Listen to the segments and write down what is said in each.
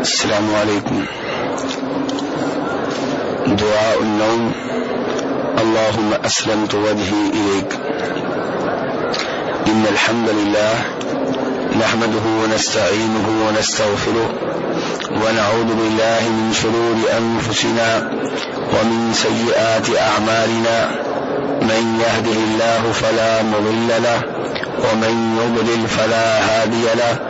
السلام عليكم دعاء النوم۔ اللهم أسلمت وجهي إليك إن الحمد لله نحمده ونستعينه ونستغفره ونعوذ بالله من شرور أنفسنا ومن سيئات أعمالنا من يهده الله فلا مضل له ومن يضلل فلا هادي له۔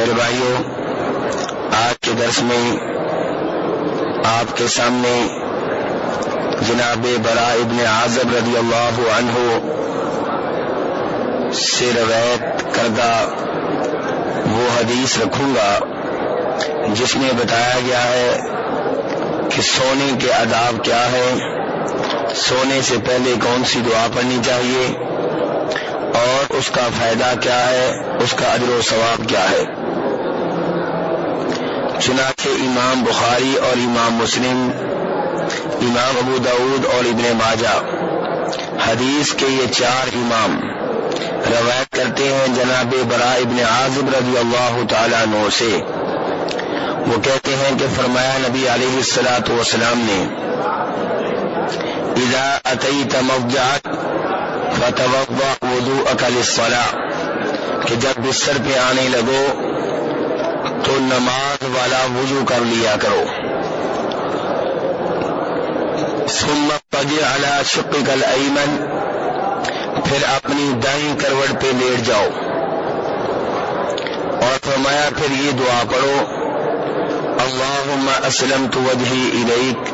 میرے بھائیوں آج کے درس میں آپ کے سامنے جناب برا ابن عازب رضی اللہ عنہ سے روایت کردہ وہ حدیث رکھوں گا، جس میں بتایا گیا ہے کہ سونے کے آداب کیا ہے سونے سے پہلے کون سی دعا پڑھنی چاہیے، اور اس کا فائدہ کیا ہے، اس کا ادر و ثواب کیا ہے۔ چنانچہ امام بخاری اور امام مسلم، امام ابو دعود اور ابن ماجہ۔ حدیث کے یہ چار امام روایت کرتے ہیں جناب برا ابن عازب رضی اللہ تعالیٰ نو سے۔ وہ کہتے ہیں کہ فرمایا نبی علیہ السلاۃ وسلام نے، اذا اتیت مفجات فتوضا وضو اکل کہ جب بستر پہ آنے لگو تو نماز والا وضو کر لیا کرو۔ سمت پگے اعلی شکل کل ایمن پھر اپنی دائیں کروٹ پہ لیٹ جاؤ۔ اور فرمایا، پھر یہ دعا پڑھو، اللہم اسلم تو وجہی الیک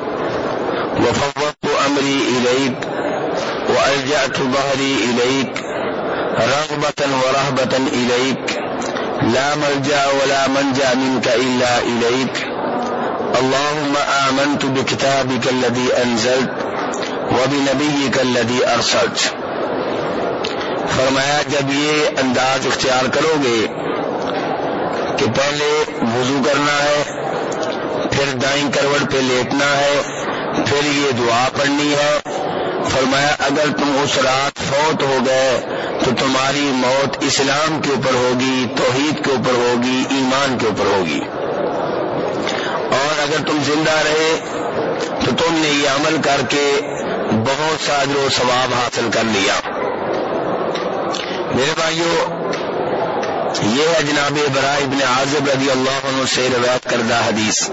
وفوت امری الیک والجأت ظہری الیک، رغبتا ورہبتا الیک۔ لا ملجا ولا منجا منك إلا إليك. اللهم آمنت بكتابك الذي أنزلت وبنبيك الذي أرسلت. فرمایا، جب یہ انداز اختیار کرو گے کہ پہلے وضو کرنا ہے، پھر دائیں کروڑ پہ لیٹنا ہے، پھر یہ دعا پڑھنی ہے۔ فرمایا، اگر تم اس رات فوت ہو گئے تو تمہاری موت اسلام کے اوپر ہوگی، توحید کے اوپر ہوگی، ایمان کے اوپر ہوگی۔ اور اگر تم زندہ رہے، تو تم نے یہ عمل کر کے بہت سا و ثواب حاصل کر لیا۔ میرے بھائیوں یہ ہے جناب برائے ابن عازب رضی اللہ عنہ سے روایت کردہ حدیث۔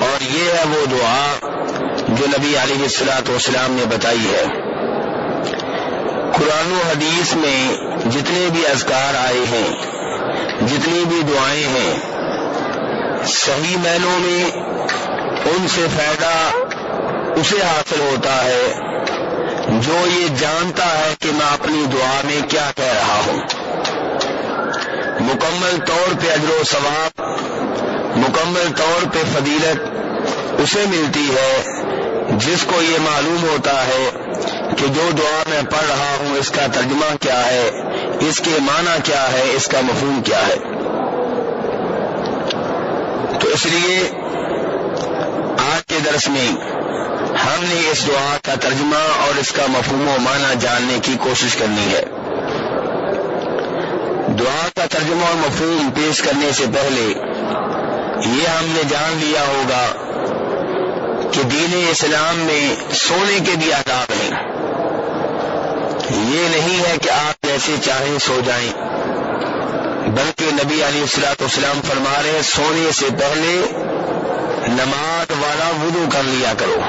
اور یہ ہے وہ دعا جو نبی علیہ السلاط والسلام نے بتائی ہے۔ قرآن و حدیث میں جتنے بھی اذکار آئے ہیں، جتنی بھی دعائیں ہیں، صحیح معنوں میں ان سے فائدہ اسے حاصل ہوتا ہے جو یہ جانتا ہے کہ میں اپنی دعا میں کیا کہہ رہا ہوں۔ مکمل طور پہ اجر و ثواب، مکمل طور پہ فضیلت اسے ملتی ہے، جس کو یہ معلوم ہوتا ہے کہ جو دعا میں پڑھ رہا ہوں، اس کا ترجمہ کیا ہے؟ اس کے معنی کیا ہے؟ اس کا مفہوم کیا ہے؟ تو اس لیے آج کے درس میں ہم نے اس دعا کا ترجمہ اور اس کا مفہوم و معنی جاننے کی کوشش کرنی ہے۔ دعا کا ترجمہ اور مفہوم پیش کرنے سے پہلے یہ ہم نے جان لیا ہوگا کہ دین اسلام میں سونے کے بھی آداب ہیں۔ یہ نہیں ہے کہ آپ جیسے چاہیں سو جائیں۔ بلکہ نبی علی السلاط اسلام فرما رہے سونے سے پہلے نماز والا وضو کر لیا کرو۔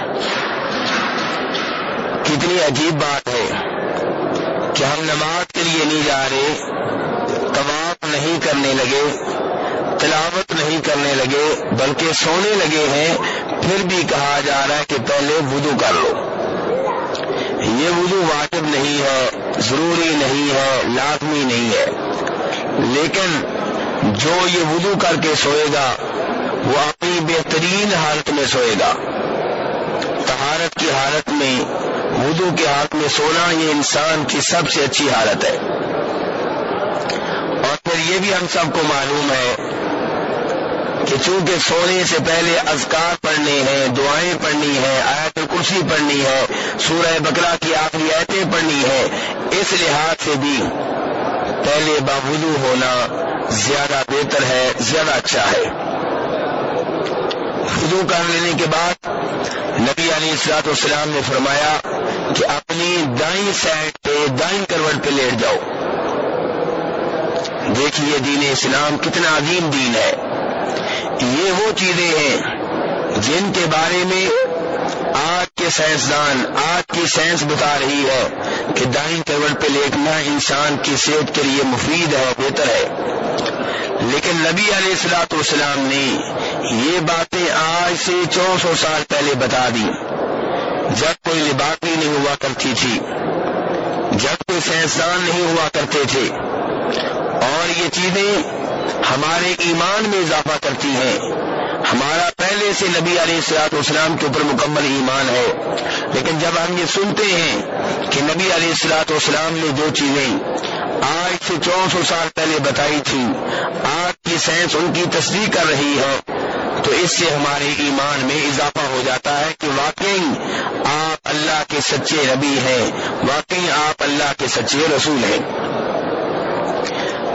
کتنی عجیب بات ہے کہ ہم نماز کے لیے نہیں جا رہے، طواف نہیں کرنے لگے، تلاوت نہیں کرنے لگے، بلکہ سونے لگے ہیں، پھر بھی کہا جا رہا ہے کہ پہلے وضو کر لو۔ یہ وضو واجب نہیں ہے، ضروری نہیں ہے، لازمی نہیں ہے۔ لیکن جو یہ وضو کر کے سوئے گا، وہ اپنی بہترین حالت میں سوئے گا۔ تہارت کی حالت میں، وضو کے ہاتھ میں سونا یہ انسان کی سب سے اچھی حالت ہے۔ اور پھر یہ بھی ہم سب کو معلوم ہے کہ چونکہ سونے سے پہلے اذکار پڑھنے ہیں، دعائیں پڑھنی ہیں، آیت الکرسی پڑھنی ہے، سورہ بکرا کی آخری آیتیں پڑھنی ہے اس لحاظ سے بھی پہلے باوضو ہونا زیادہ بہتر ہے، زیادہ اچھا ہے۔ وضو کر لینے کے بعد نبی علی السلاط والسلام نے فرمایا کہ اپنی دائیں سائڈ پہ، دائیں کروٹ پہ لیٹ جاؤ۔ دیکھیے دین اسلام کتنا عظیم دین ہے۔ یہ وہ چیزیں ہیں جن کے بارے میں آج کے سائنسدان، آج کی سائنس بتا رہی ہے کہ دائیں کروٹ پہ لیٹنا انسان کی صحت کے لیے مفید ہے، بہتر ہے۔ لیکن نبی علیہ السلاط والسلام نے یہ باتیں آج سے چو سو سال پہلے بتا دی جب کوئی لباقی نہیں ہوا کرتی تھی، جب کوئی سائنسدان نہیں ہوا کرتے تھے۔ اور یہ چیزیں ہمارے ایمان میں اضافہ کرتی ہیں ہمارا پہلے سے نبی علیہ السلاط اسلام کے اوپر مکمل ایمان ہے۔ لیکن جب ہم یہ سنتے ہیں کہ نبی علیہ السلاط اسلام نے جو چیزیں آج سے چو سو سال پہلے بتائی تھی، آج کی سائنس ان کی تصدیق کر رہی ہے، تو اس سے ہمارے ایمان میں اضافہ ہو جاتا ہے کہ واقعی آپ اللہ کے سچے نبی ہیں، واقعی آپ اللہ کے سچے رسول ہیں۔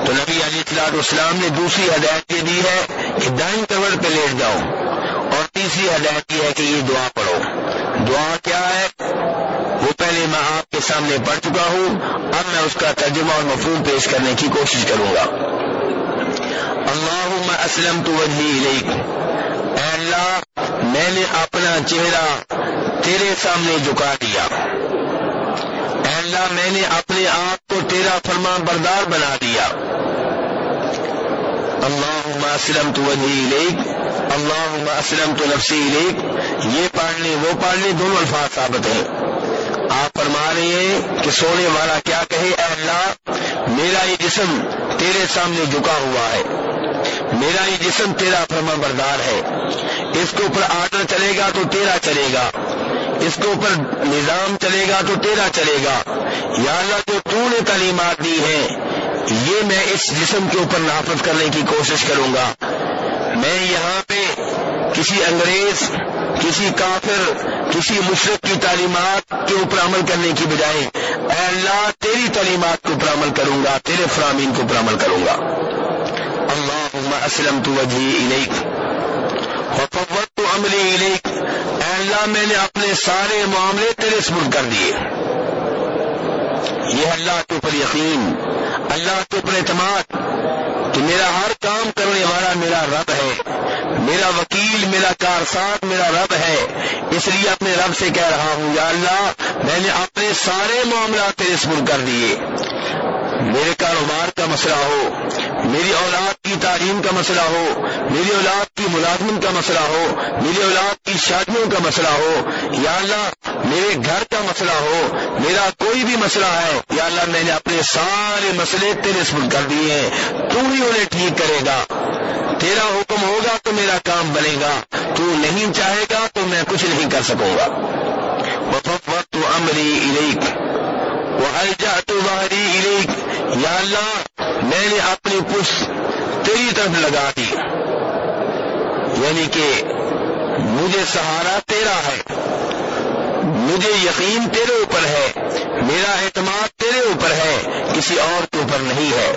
تو نبی علی اطلاع اسلام نے دوسری ہدایت یہ دی ہے کہ دائیں کور پہ لیٹ جاؤ اور تیسری ہدایت یہ ہے کہ یہ دعا پڑھو۔ دعا کیا ہے؟ وہ پہلے میں آپ کے سامنے پڑھ چکا ہوں، اب میں اس کا ترجمہ اور مفہوم پیش کرنے کی کوشش کروں گا۔ اللہ اسلم تو اے اللہ، میں نے اپنا چہرہ تیرے سامنے جھکا دیا۔ اللہ میں نے اپنے آپ کو تیرا فرما بردار بنا دیا۔ اللہ اسلم تو وجہ اللہ اسلم تو نفسی لیک یہ پڑھنے وہ پڑھنے دونوں الفاظ ثابت ہیں۔ آپ فرما رہے ہیں کہ سونے والا کیا کہے؟ اے اللہ، میرا یہ جسم تیرے سامنے جھکا ہوا ہے۔ میرا یہ جسم تیرا فرما بردار ہے۔ اس کے اوپر آرڈر چلے گا تو تیرا چلے گا۔ اس کے اوپر نظام چلے گا تو تیرا چلے گا۔ یا اللہ، جو تو نے تعلیمات دی ہیں، یہ میں اس جسم کے اوپر نافذ کرنے کی کوشش کروں گا۔ میں یہاں پہ کسی انگریز، کسی کافر، کسی مشرق کی تعلیمات کے اوپر عمل کرنے کی بجائے اے اللہ، تیری تعلیمات کے اوپر عمل کروں گا، تیرے فرامین کے اوپر عمل کروں گا۔ اللہ اسلم تو وجہ تو عملی الیک اے اللہ، میں نے اپنے سارے معاملے تیرے سپرد کر دیے۔ یہ اللہ کے اوپر یقین، اللہ کے اوپر اعتماد۔ کہ میرا ہر کام کرنے والا میرا رب ہے۔ میرا وکیل، میرا کارساز، میرا رب ہے۔ اس لیے اپنے رب سے کہہ رہا ہوں، یا اللہ، میں نے اپنے سارے معاملات تیرے سپرد کر دیے۔ میرے کاروبار کا مسئلہ ہو، میری اولاد کی تعلیم کا مسئلہ ہو، میری اولاد کی ملازمت کا مسئلہ ہو، میری اولاد کی شادیوں کا مسئلہ ہو، یا اللہ میرے گھر کا مسئلہ ہو، میرا کوئی بھی مسئلہ ہے، یا اللہ میں نے اپنے سارے مسئلے تیرے سپرد کر دیے ہیں، تو ہی انہیں ٹھیک کرے گا۔ تیرا حکم ہوگا تو میرا کام بنے گا، تو نہیں چاہے گا تو میں کچھ نہیں کر سکوں گا۔ وقت امری الیک یا اللہ، میں نے اپنی پش تیری طرف لگا دی۔ یعنی کہ مجھے سہارا تیرا ہے، مجھے یقین تیرے اوپر ہے، میرا اعتماد تیرے اوپر ہے، کسی اور کے اوپر نہیں ہے۔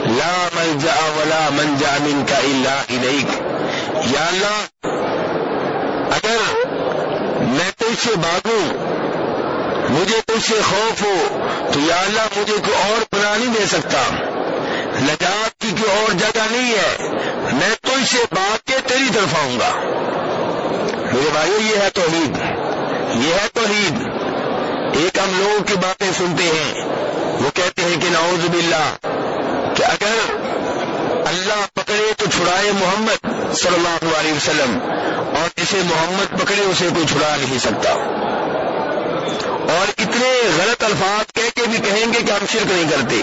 لا ملجا ولا منجا من کا اللہ الیک یا اللہ، اگر میں تجھ سے باغوں مجھے تجھ سے خوف ہو تو یا اللہ مجھے کوئی اور بنا نہیں دے سکتا۔ نجات کی کوئی اور جگہ نہیں ہے۔ میں تجھ سے بات کے تیری طرف آؤں گا۔ میرے بھائیو، یہ ہے توحید۔ یہ ہے توحید۔ ایک ہم لوگوں کی باتیں سنتے ہیں۔ وہ کہتے ہیں کہ نعوذ باللہ، کہ اگر اللہ پکڑے تو چھڑائے محمد صلی اللہ علیہ وسلم، اور جسے محمد پکڑے اسے کوئی چھڑا نہیں سکتا۔ اور اتنے غلط الفاظ کہہ کے بھی کہیں گے کہ ہم شرک نہیں کرتے۔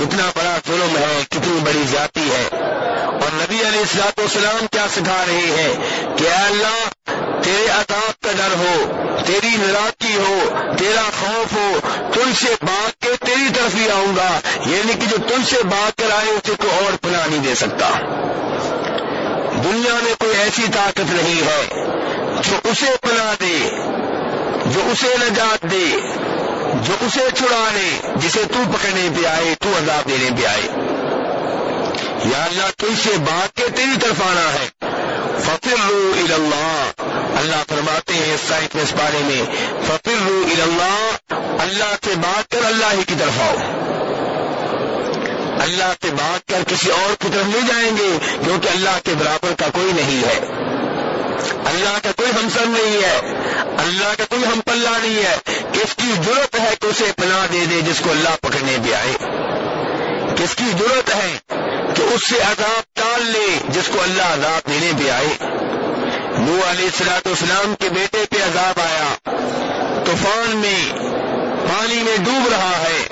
کتنا بڑا ظلم ہے کتنی بڑی ذاتی ہے۔ اور نبی علیہ السلاط والسلام کیا سکھا رہے ہیں کہ اے اللہ، تیرے عذاب کا ڈر ہو، تیری ناراضگی ہو، تیرا خوف ہو تل سے بھاگ کے تیری طرف ہی آؤں گا۔ یعنی کہ جو تل سے بھاگ کر آئے، اسے کوئی اور پناہ نہیں دے سکتا۔ دنیا میں کوئی ایسی طاقت نہیں ہے جو اسے پناہ دے۔ جو اسے نجات دے، جو اسے چھڑا لے جسے تو پکڑنے پہ آئے، تو عذاب دینے پہ آئے۔ یا اللہ تل سے بھاگ کے تیری طرف آنا ہے۔ ففر اللہ اللہ فرماتے ہیں سائٹ میں، اس بارے میں۔ ففر اللہ اللہ سے بات کر اللہ ہی کی طرف آؤ۔ اللہ سے بات کر کسی اور کی طرف نہیں جائیں گے، کیونکہ اللہ کے برابر کا کوئی نہیں ہے۔ اللہ کا کوئی ہمسر نہیں ہے۔ اللہ کا کوئی ہم پلہ نہیں ہے۔ کس کی ضرورت ہے کہ اسے پناہ دے دے جس کو اللہ پکڑنے بھی آئے؟ کس کی ضرورت ہے کہ اس سے عذاب ٹال لے جس کو اللہ عذاب دینے بھی آئے؟ نو علیہ السلاط اسلام کے بیٹے پہ عذاب آیا۔ طوفان میں پانی میں ڈوب رہا ہے۔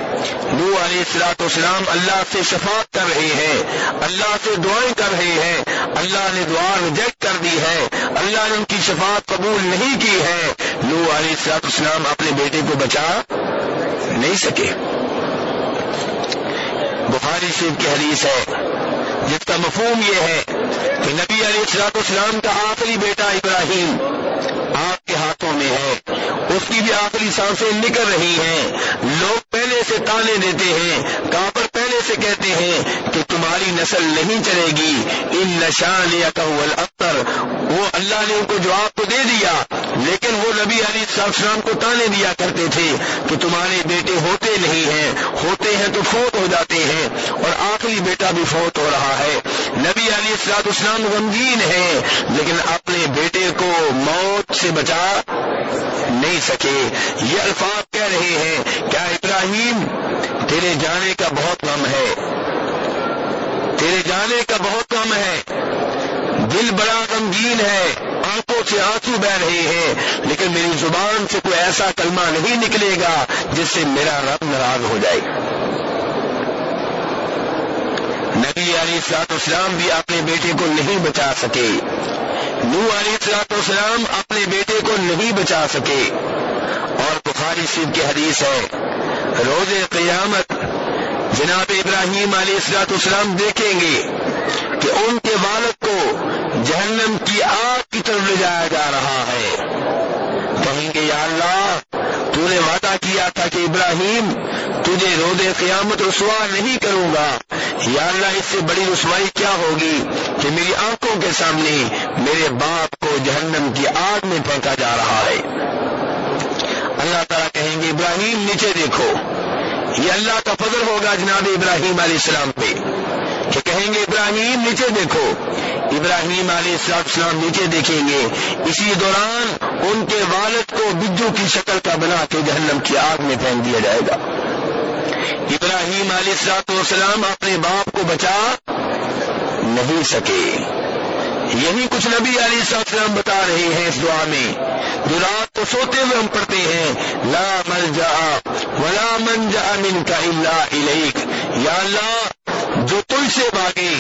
نو علیہ السلاط اسلام اللہ سے شفاعت کر رہے ہیں۔ اللہ سے دعائیں کر رہے ہیں۔ اللہ نے دعا ریجیکٹ کر دی ہے۔ اللہ نے ان کی شفاعت قبول نہیں کی ہے۔ نو علیہ السلاط اسلام اپنے بیٹے کو بچا نہیں سکے۔ بخاری شریف کی حدیث ہے۔ جس کا مفہوم یہ ہے کہ نبی علیہ السلاط اسلام کا آخری بیٹا ابراہیم آپ کے ہاتھوں میں ہے۔ اس کی بھی آخری سانسیں نکل رہی ہیں۔ لوگ پہلے سے تانے دیتے ہیں۔ کافر پہلے سے کہتے ہیں کہ تمہاری نسل نہیں چلے گی۔ ان نشان یا کہ وہ اللہ نے ان کو جواب تو دے دیا۔ لیکن وہ نبی علی السلام کو تانے دیا کرتے تھے کہ تمہارے بیٹے ہوتے نہیں ہیں، ہوتے ہیں تو فوت ہو جاتے ہیں اور آخری بیٹا بھی فوت ہو رہا ہے۔ نبی علی السلاط اسلام غمگین ہے لیکن اپنے بیٹے کو موت سے بچا نہیں سکے۔ یہ الفاظ کہہ رہے ہیں، کیا ابراہیم، تیرے جانے کا بہت غم ہے۔ تیرے جانے کا بہت غم ہے۔ دل بڑا غمگین ہے۔ آنکھوں سے آنسو بہ رہے ہیں، لیکن میری زبان سے کوئی ایسا کلمہ نہیں نکلے گا جس سے میرا رب ناراض ہو جائے۔ نبی علی سلاط اسلام بھی اپنے بیٹے کو نہیں بچا سکے۔ نو علی سلاط اسلام اپنے بیٹے کو نہیں بچا سکے۔ اور بخاری سیب کی حدیث ہے، روز قیامت جناب ابراہیم علیہ السلاط اسلام دیکھیں گے کہ ان کے والد کو جہنم کی آگ کی طرف لے جایا جا رہا ہے۔ کہیں گے، یا اللہ تو نے وعدہ کیا تھا کہ ابراہیم، تجھے رود قیامت رسوا نہیں کروں گا۔ یا اللہ، اس سے بڑی رسوائی کیا ہوگی کہ میری آنکھوں کے سامنے میرے باپ کو جہنم کی آگ میں پھینکا جا رہا ہے۔ اللہ تعالیٰ کہیں گے، ابراہیم، نیچے دیکھو۔ یہ اللہ کا فضل ہوگا جناب ابراہیم علیہ السلام پہ۔ کہ کہیں گے، ابراہیم، نیچے دیکھو۔ ابراہیم علیہ السلام نیچے دیکھیں گے۔ اسی دوران ان کے والد کو بجو کی شکل کا بنا کے جہنم کی آگ میں پھینک دیا جائے گا۔ ابراہیم علیہ السلاط والسلام اپنے باپ کو بچا نہیں سکے۔ یہی کچھ نبی علی السلام بتا رہے ہیں اس دعا میں۔ جو رات کو سوتے ہوئے ہم پڑھتے ہیں، لا مل جا ولا من جا من کا اللہ علیک یا اللہ جو تل سے باغے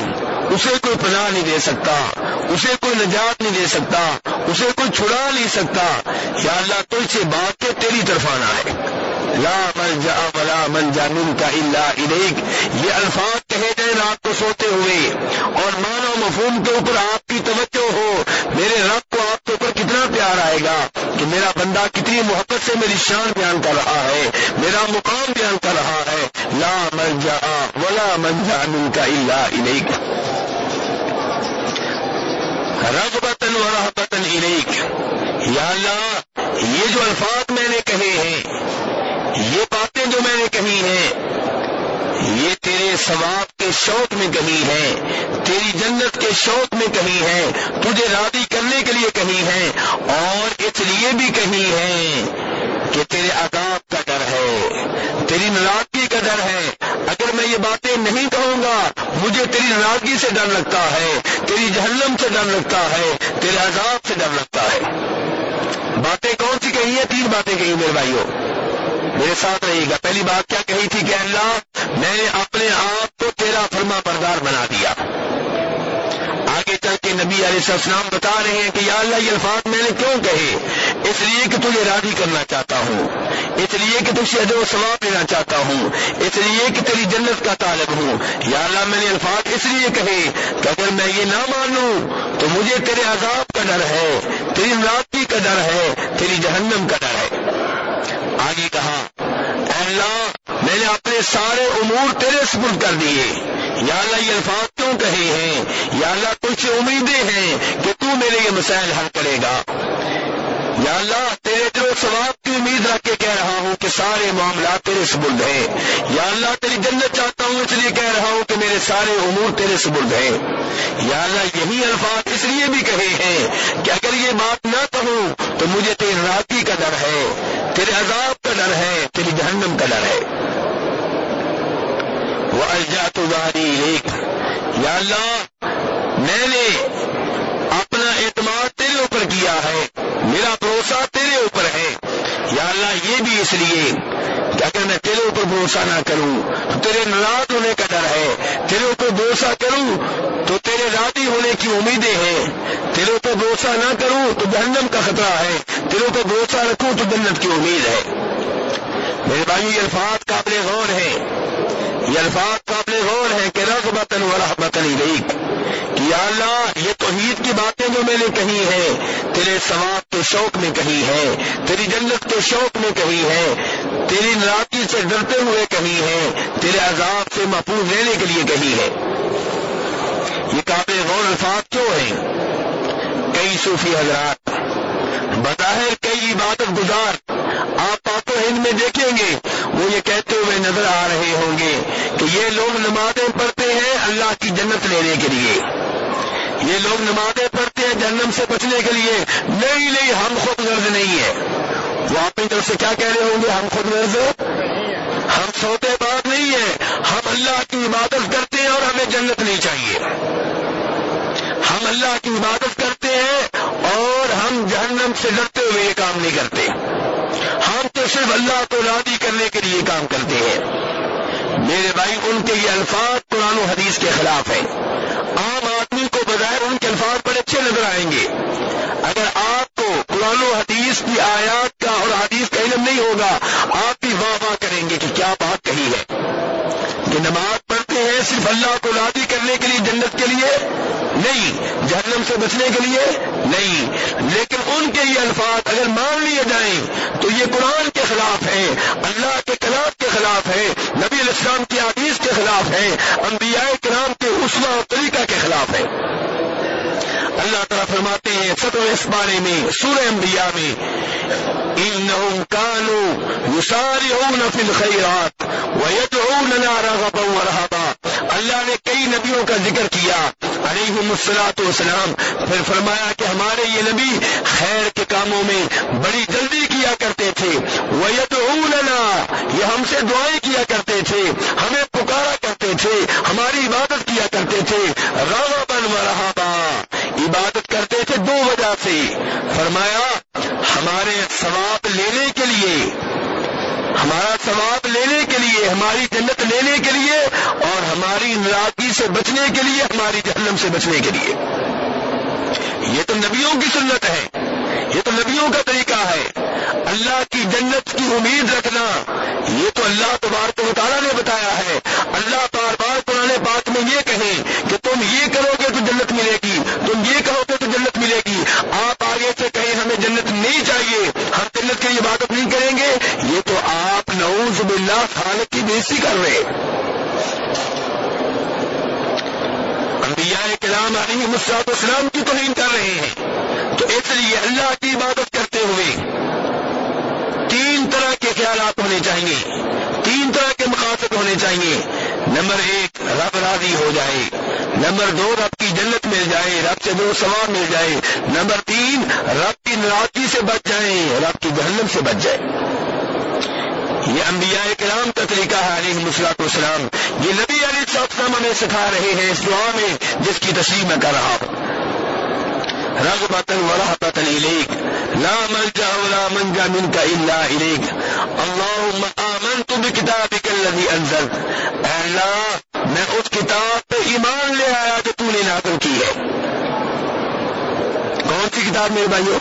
اسے کوئی پناہ نہیں دے سکتا، اسے کوئی نجات نہیں دے سکتا، اسے کوئی چھڑا نہیں سکتا۔ یا اللہ تل سے باغ کے تیری طرف آنا ہے۔ لا من جا ولا من جا من کا اللہ علیک یہ الفاظ کہے گئے رات کو سوتے ہوئے۔ اور مانو مفہوم کے اوپر آپ کی توجہ ہو۔ میرے رب کو آپ کے اوپر کتنا پیار آئے گا کہ میرا بندہ کتنی محبت سے میری شان بیان کر رہا ہے۔ میرا مقام بیان کر رہا ہے۔ لا من جا ولا منجا من کا اللہ علیک رغبتن و رحبتن علیک یا اللہ، یہ جو الفاظ میں نے کہے ہیں یہ باتیں جو میں نے کہی ہیں، یہ تیرے ثواب کے شوق میں کہیں ہے تیری جنت کے شوق میں کہیں ہے تجھے راضی کرنے کے لیے کہیں ہے اور اس لیے بھی کہیں ہے کہ تیرے عذاب کا ڈر ہے، تیری ناراضگی کا ڈر ہے۔ اگر میں یہ باتیں نہیں کہوں گا، مجھے تیری ناراضگی سے ڈر لگتا ہے، تیری جہنم سے ڈر لگتا ہے، تیرے عذاب سے ڈر لگتا ہے۔ باتیں کون سی کہی ہیں؟ تین باتیں کہی میرے بھائیوں۔ میرے ساتھ رہے گا۔ پہلی بات کیا کہی تھی کہ اللہ، میں نے اپنے آپ کو تیرا فرما بردار بنا دیا۔ آگے چل کے نبی علیہ السلام بتا رہے ہیں کہ یا اللہ، یہ الفاظ میں نے کیوں کہے؟ اس لیے کہ تجھے راضی کرنا چاہتا ہوں۔ اس لیے کہ تجھے ادب و ثواب لینا چاہتا ہوں۔ اس لیے کہ تیری جنت کا طالب ہوں۔ یا اللہ، میں نے الفاظ اس لیے کہے کہ اگر میں یہ نہ مانوں، تو مجھے تیرے عذاب کا ڈر ہے، تیری ناپی کا ڈر ہے، تیری جہنم کا ڈر ہے۔ آگے کہا، اے اللہ، میں نے اپنے سارے امور تیرے سپرد کر دیے۔ یا اللہ، یہ الفاظ کیوں کہے ہیں؟ یا اللہ، کچھ امیدیں ہیں کہ تو میرے یہ مسائل حل کرے گا۔ یا اللہ، تیرے دل و ثواب کی امید رکھ کے کہہ رہا ہوں کہ سارے معاملات تیرے سبرد ہیں۔ یا اللہ، تیری جنت چاہتا ہوں اس لیے کہہ رہا ہوں کہ میرے سارے امور تیرے سبرد ہیں۔ یا اللہ، یہی الفاظ اس لیے بھی کہے ہیں کہ اگر یہ بات نہ کہوں تو مجھے تیری راتی کا ڈر ہے، تیرے عذاب کا ڈر ہے، تیری جہنم کا ڈر ہے۔ وہ الجات یا اللہ، میں نے اپنا اعتماد تیرے اوپر کیا ہے، میرا بھروسہ تیرے اوپر ہے۔ یا اللہ، یہ بھی اس لیے کہ اگر میں تیرے اوپر بھروسہ نہ کروں، تو تیرے ناراض ہونے کا ڈر ہے۔ تیرے اوپر بھروسہ کروں، تو تیرے راضی ہونے کی امیدیں ہیں۔ تیرے اوپر بھروسہ نہ کروں، تو جہنم کا خطرہ ہے۔ تیرے اوپر بھروسہ رکھوں، تو جنت کی امید ہے۔ میرے بھائی الفاظ قابل غور ہے یہ الفاظ قابل غور ہے کہ رغبتن بتن و رحبتن کہ یا اللہ، یہ توحید کی باتیں جو میں نے کہی ہیں، تیرے ثواب کے شوق میں کہی ہے تیری جنت کے شوق میں کہی ہے تیری ناراضی سے ڈرتے ہوئے کہی ہے تیرے عذاب سے محفوظ لینے کے لیے کہی ہے یہ قابل غور الفاظ کیوں ہیں؟ کئی صوفی حضرات بظاہر کئی عبادت گزار۔ آپ پاکو ہند میں دیکھیں گے، وہ یہ کہتے ہوئے نظر آ رہے ہوں گے کہ یہ لوگ نمازیں پڑھتے ہیں اللہ کی جنت لینے کے لیے۔ یہ لوگ نمازیں پڑھتے ہیں جہنم سے بچنے کے لیے۔ نہیں نہیں، ہم خود غرض نہیں ہے وہ اپنی طرف سے کیا کہہ رہے ہوں گے؟ ہم خود غرض؟ ہم سوتے بات نہیں ہے ہم اللہ کی عبادت کرتے ہیں اور ہمیں جنت نہیں چاہیے۔ ہم اللہ کی عبادت کرتے ہیں اور ہم جہنم سے ڈرتے ہوئے یہ کام نہیں کرتے۔ ہم تو صرف اللہ کو راضی کرنے کے لیے کام کرتے ہیں۔ میرے بھائی، ان کے یہ الفاظ قرآن و حدیث کے خلاف ہیں۔ عام آدمی کو بظاہر ان کے الفاظ بڑے اچھے نظر آئیں گے۔ اگر آپ کو قرآن و حدیث کی آیات کا اور حدیث کا علم نہیں ہوگا آپ بھی واہ واہ کریں گے کہ کیا بات کہی ہے کہ نماز پڑھتے ہیں صرف اللہ کو راضی کرنے کے لیے جنت کے لیے نہیں جہنم سے بچنے کے لیے نہیں۔ لیکن ان کے یہ الفاظ اگر مان لیے جائیں تو یہ قرآن کے خلاف ہے اللہ کے کلام کے خلاف ہے نبی الاسلام کی حدیث کے خلاف ہے انبیاء کرام کے اسما اور طریقہ کے خلاف ہے اللہ تعالیٰ فرماتے ہیں فتو اس بارے میں، سورہ انبیاء میں ان کانو یساری فی الخیرات ویدعوننا رغبا ورہبا اللہ نے کئی نبیوں کا ذکر کیا علیہ مسلاط والسلام پھر فرمایا کہ ہمارے یہ نبی خیر کے کاموں میں بڑی جلدی کیا کرتے تھے۔ ویدعوننا یہ ہم سے دعائیں کیا کرتے تھے۔ ہمیں پکارا کرتے تھے۔ ہماری عبادت کیا کرتے تھے۔ رغبا ورہبا عبادت کرتے تھے دو وجہ سے۔ فرمایا، ہمارے ثواب لینے کے لیے، ہمارا ثواب لینے کے لیے، ہماری جنت لینے کے لیے اور ہماری ناراضگی سے بچنے کے لیے، ہماری جہنم سے بچنے کے لیے یہ تو نبیوں کی سنت ہے یہ تو نبیوں کا طریقہ ہے اللہ کی جنت کی امید رکھنا یہ تو اللہ تبارک مطالعہ نے بتایا ہے اللہ بار بار پرانے بات میں یہ کہیں کہ تم یہ کرو گے تو جنت ملے گی تم یہ کہو گے تو جنت ملے گی آپ آگے سے کہیں ہمیں جنت نہیں چاہیے ہم جنت کی عبادت نہیں کریں گے یہ تو آپ نعوذ باللہ خالق کی بیسی کر رہے انبیاء کلام علیہ مسلاط اسلام کی توہین کر رہے ہیں تو اس لیے اللہ کی عبادت کرتے ہوئے تین طرح کے خیالات ہونے چاہیے تین طرح کے مقاصد ہونے چاہیے نمبر ایک رب راضی ہو جائے نمبر دو، رب کی جنت مل جائے، رب سے دو سوال مل جائے۔ نمبر تین، رب کی ناراضگی سے بچ جائیں، رب کی جہنم سے بچ جائے یہ انبیاء کرام کا طریقہ ہے علیہ مسلاط والسلام، یہ نبی علی السلام ہمیں سکھا رہے ہیں اس دعا میں، جس کی تصویر میں کر رہا ہوں۔ رگ بتن ورحمت علیک لا ملجا ولا منجا من کا اللہ علیک اللہم آمنت بکتابک الذی انزل۔ اے اللہ، میں اس کتاب ایمان لے آیا جو تو نے نازل کی ہے۔ کون سی کتاب میرے بھائیوں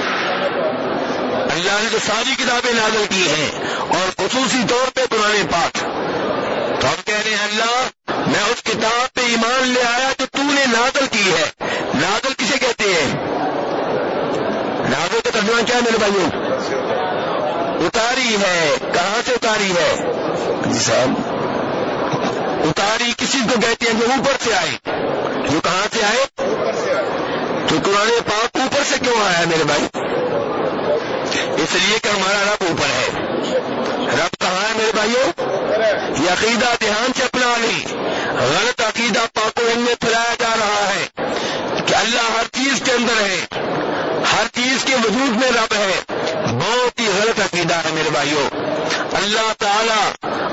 اللہ نے تو ساری کتابیں نازل کی ہیں اور خصوصی طور پہ قرآن پاک۔ تو ہم کہہ رہے ہیں، اللہ، میں اس کتاب پہ ایمان لے آیا جو تو نے نازل کی ہے۔ نازل کسے کہتے ہیں؟ نازل کا ترجمہ کیا میرے بھائیوں اتاری ہے۔ کہاں سے اتاری ہے؟ جی صاحب اتاری کسی کو کہتے ہیں جو اوپر سے آئے۔ جو کہاں سے آئے؟ تو قرآن پاک اوپر سے کیوں آیا ہے میرے بھائی؟ اس لیے کہ ہمارا رب اوپر ہے۔ رب کہاں ہے میرے بھائیوں یہ عقیدہ دھیان سے اپنا لی غلط عقیدہ پاکو میں پھیلایا جا رہا ہے کہ اللہ ہر چیز کے اندر ہے ہر چیز کے وجود میں رب ہے بہت ہی غلط عقیدہ ہے میرے بھائیوں اللہ تعالی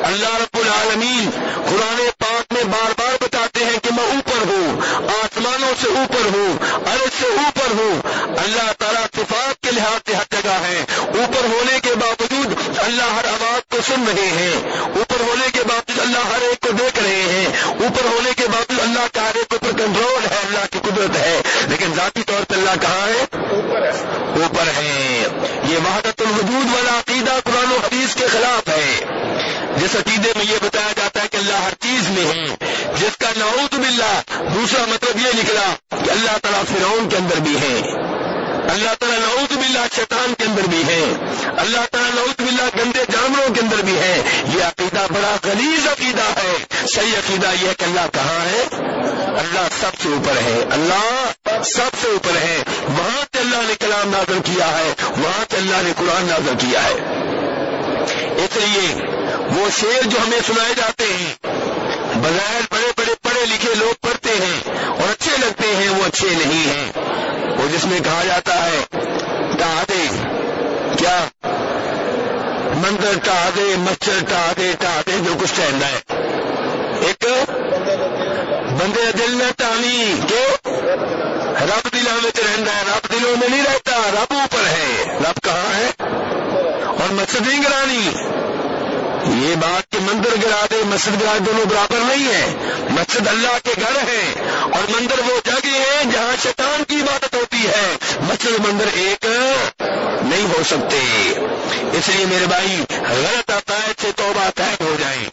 اللہ رب العالمین قرآن پاک میں بار بار بتاتے ہیں کہ میں اوپر ہوں آسمانوں سے اوپر ہوں عرض سے اوپر ہوں اللہ تعالیٰ صفات کے لحاظ سے ہر جگہ ہے اوپر ہونے کے باوجود اللہ ہر آواز کو سن رہے ہیں اوپر ہونے کے باوجود اللہ ہر ایک کو دیکھ رہے ہیں اوپر ہونے کے باوجود اللہ کا ہر ایک کے اوپر کنٹرول ہے اللہ کی قدرت ہے لیکن ذاتی طور پہ اللہ کہاں ہے اوپر ہے یہ وحدت الوجود والا عقیدہ قرآن و حدیث کے خلاف ہے جس عقیدے میں یہ بتایا جاتا ہے کہ اللہ ہر چیز میں ہے جس کا نعوذ باللہ دوسرا مطلب یہ نکلا کہ اللہ تعالیٰ فرعون کے اندر بھی ہے اللہ تعالیٰ نعوذ باللہ شیطان کے اندر بھی ہے اللہ تعالیٰ نعوذ باللہ گندے جانوروں کے اندر بھی ہے یہ عقیدہ بڑا غلیظ عقیدہ ہے صحیح عقیدہ یہ ہے کہ اللہ کہاں ہے اللہ سب سے اوپر ہے۔ اللہ سب سے اوپر ہے۔ وہاں سے اللہ نے کلام نازل کیا ہے۔ وہاں سے اللہ نے قرآن نازل کیا ہے۔ اس لیے وہ شیر جو ہمیں سنائے جاتے ہیں بظاہر بڑے بڑے پڑھے لکھے لوگ پڑھتے ہیں اور اچھے لگتے ہیں، وہ اچھے نہیں ہیں۔ وہ جس میں کہا جاتا ہے ٹا دے کیا مندر ٹا دے مچھر ٹا دے ٹا دے جو کچھ کہنا ہے ایک بندے دل نہ ٹانی کہ رب دلوں میں رہتا ہے رب دلوں میں نہیں رہتا رب اوپر ہے رب کہاں ہے اور مسجد گرانی یہ بات کہ مندر گرا دے مسجد گرا دونوں برابر نہیں ہے۔ مسجد اللہ کے گھر ہے اور مندر وہ جگہ ہے جہاں شیطان کی عبادت ہوتی ہے۔ مسجد مندر ایک نہیں ہو سکتے۔ اس لیے میرے بھائی غلط عقائد سے توبہ قید ہو جائیں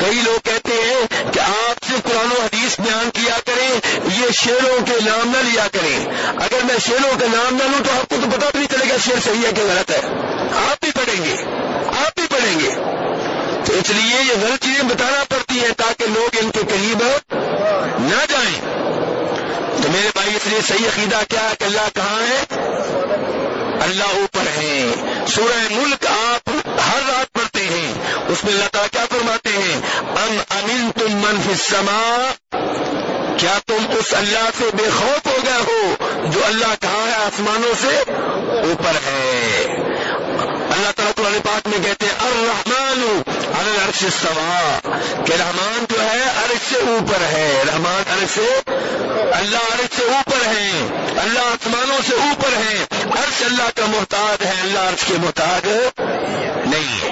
کئی لوگ کہتے ہیں کہ آپ سے قرآن و حدیث بیان کیا کریں یہ شیروں کے نام نہ لیا کریں اگر میں شیروں کا نام نہ لوں تو آپ کو تو پتا بھی نہیں چلے گا شیر صحیح ہے کہ غلط ہے آپ بھی پڑھیں گے آپ بھی پڑھیں گے تو اس لیے یہ غلط چیزیں بتانا پڑتی ہیں تاکہ لوگ ان کے قریب نہ جائیں تو میرے بھائی اس لیے صحیح عقیدہ کیا ہے کہ اللہ کہاں ہے اللہ اوپر ہے سورہ ملک آپ ہر رات پڑھتے ہیں اس میں اللہ تعالیٰ کیا فرماتے ہیں ام امین تم منفی سما کیا تم اس اللہ سے بے خوف ہو گئے ہو جو اللہ کہاں ہے آسمانوں سے اوپر ہے اللہ تعالیٰ قرآن پاک میں کہتے ہیں الرحمان عرش سوا۔ کہ رحمان جو ہے عرش سے اوپر ہے۔ رحمان عرش سے اللہ عرش سے اوپر ہے اللہ آسمانوں سے اوپر ہے عرش اللہ کا محتاج ہے۔ اللہ عرش کے محتاج نہیں ہے۔